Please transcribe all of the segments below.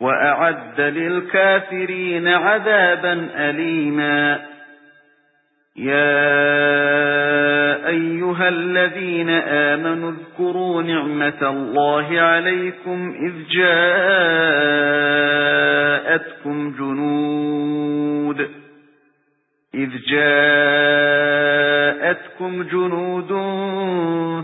وَأَعَدَّ لِلْكَافِرِينَ عَذَابًا أَلِيمًا. يَا أَيُّهَا الَّذِينَ آمَنُوا اذْكُرُوا نِعْمَةَ اللَّهِ عَلَيْكُمْ إِذْ جَاءَتْكُمْ جُنُودٌ. إِذْ جَاءَتْكُمْ جُنُودٌ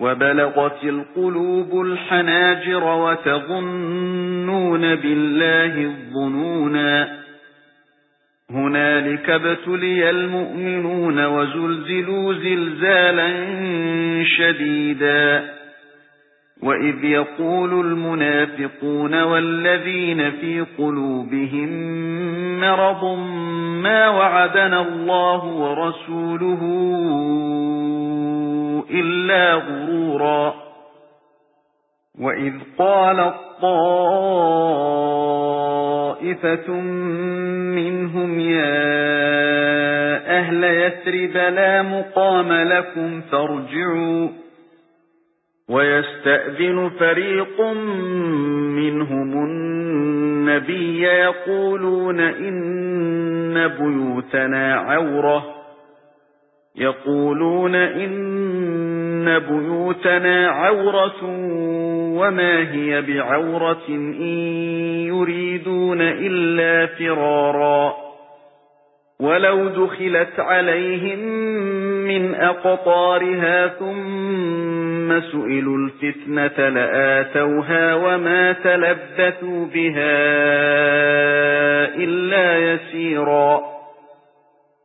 وَبَلَغَتِ الْقُلُوبُ الْحَنَاجِرَ وَتَظُنُّونَ بِاللَّهِ الظُّنُونَا. هُنَالِكَ ابْتُلِيَ الْمُؤْمِنُونَ وَزُلْزِلُوا زِلْزَالًا شَدِيدًا. وَإِذْ يَقُولُ الْمُنَافِقُونَ وَالَّذِينَ فِي قُلُوبِهِم مَّرَضٌ مَّا وَعَدَنَا اللَّهُ وَرَسُولُهُ إِلَّا غُرُورًا. وَإِذْ قَالَت طَّائِفَةٌ مِنْهُمْ يَا أَهْلَ يَثْرِبَ لَا مُقَامَ لَكُمْ فَارْجِعُوا. وَيَسْتَأْذِنُ فَرِيقٌ مِنْهُمُ النَّبِيَّ يَقُولُونَ إِنَّ بُيُوتَنَا عَوْرَةٌ. يَقُولُونَ إِنَّ بُيُوتَنَا عَوْرَةٌ وَمَا هِيَ بِعَوْرَةٍ إِن يُرِيدُونَ إِلَّا فِرَارًا. وَلَوْ دُخِلَتْ عَلَيْهِمْ مِنْ أَقْطَارِهَا ثُمَّ سُئِلُوا الْفِتْنَةَ لَآتَوْهَا وَمَا تَلَبَّثُوا بِهَا إِلَّا يَسِيرًا.